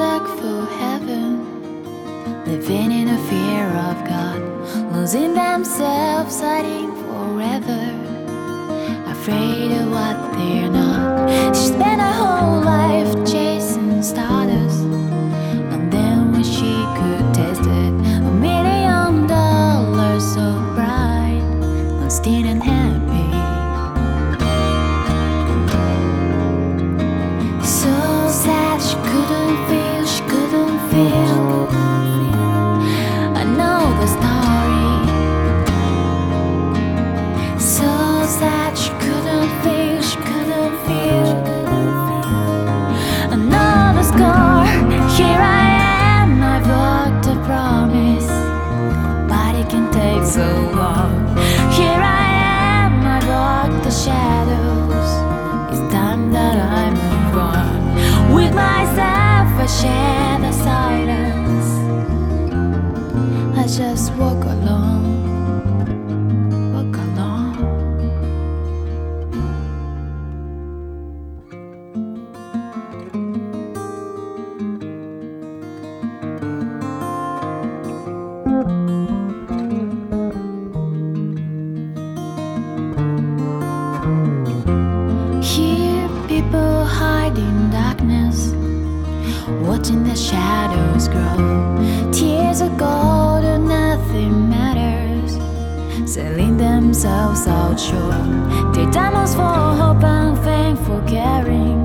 look for heaven, living in a fear of God, losing themselves, hiding forever, afraid of what they're not. She spent her whole life chasing stardust, and then when she could taste it, a million dollars so bright, and still unhappy. So share the silence. I just walk watching the shadows grow. Tears are gold and nothing matters, selling themselves out short. Their diamonds for hope and fame for caring.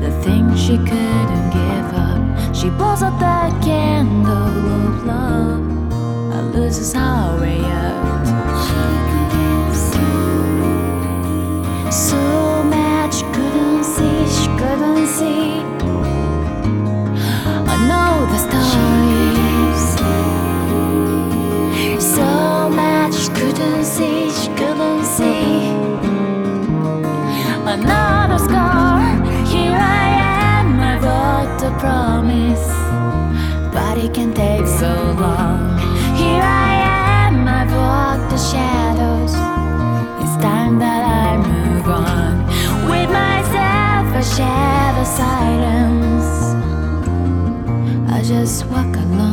The thing she couldn't give up, she blows out that candle of love. I lose her way she couldn't see. Another scar. Here I am, I wrote a promise, but it can take so long. Here I am, I've walked the shadows. It's time that I move on. With myself, I share the silence. I just walk alone,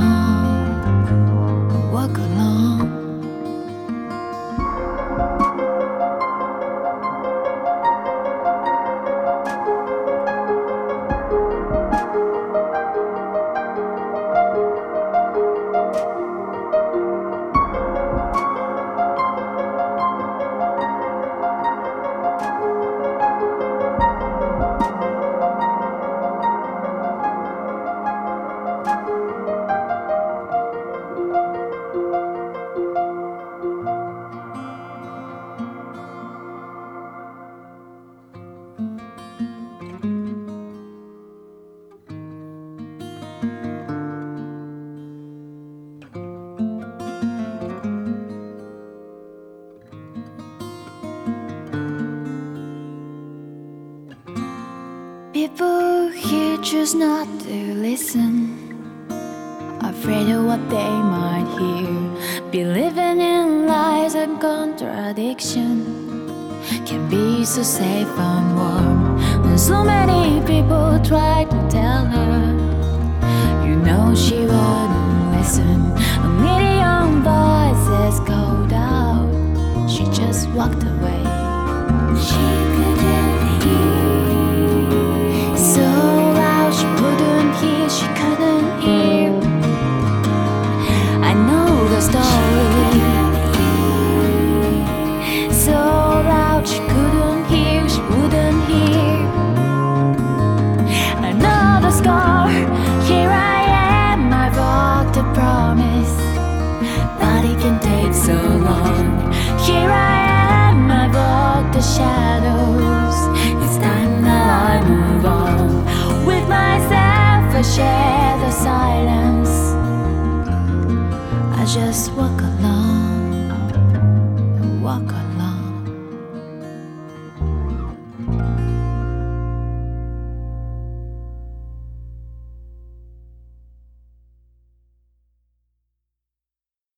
People here choose not to listen, afraid of what they might hear. Believing in lies and contradiction can be so safe and warm. When so many people try to tell her, you know she wouldn't listen. A million voices called out, she just walked away. She couldn't hear. Couldn't hear. I know the story. So loud she couldn't hear, she wouldn't hear. Another scar. Here I am, I've walked a promise, but it can take so long. Here I am, I've walked the shadows. It's time that I move on. With myself, I share the silence. I just walk alone.